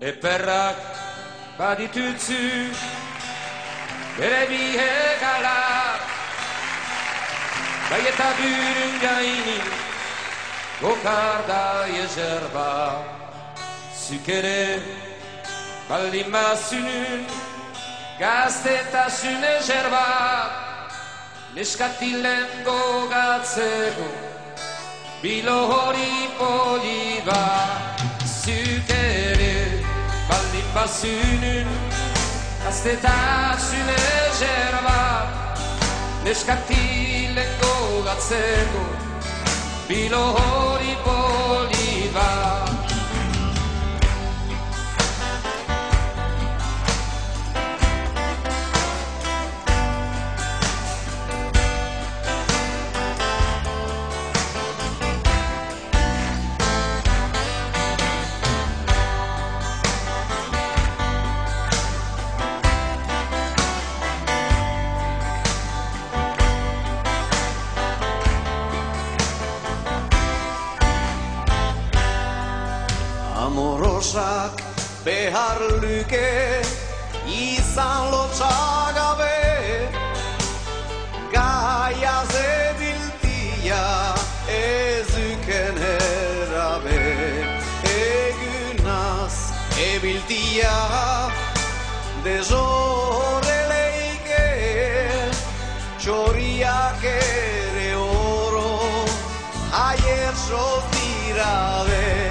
Eperrak baditutzu Bere bihe gala. Bai eta burun gaini Gokar da jezerba Zuk ere baldin bazunun Gaztetasun ezerba Neskatilen gogatzeko Bilo hori poli ba baldin bazunun Gaztetasun ezerba Neskatilen gogatzeko Bilo hori Behar luke izan lotxagabe Gaia zebiltia ezuken erabe Egunaz ebiltia dezore leike Txoriak ere oro aier sotirabe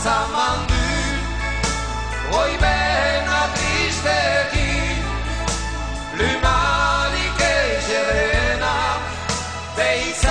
atzaman du Oi bena tristeki Lumarik ezerena Deitzaio